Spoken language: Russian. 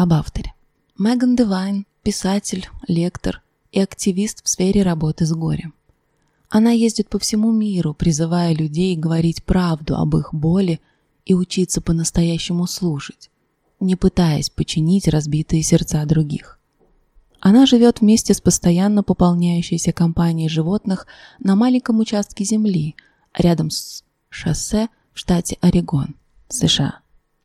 Об авторе. Меган Девайн – писатель, лектор и активист в сфере работы с горем. Она ездит по всему миру, призывая людей говорить правду об их боли и учиться по-настоящему слушать, не пытаясь починить разбитые сердца других. Она живет вместе с постоянно пополняющейся компанией животных на маленьком участке земли рядом с шоссе в штате Орегон, США.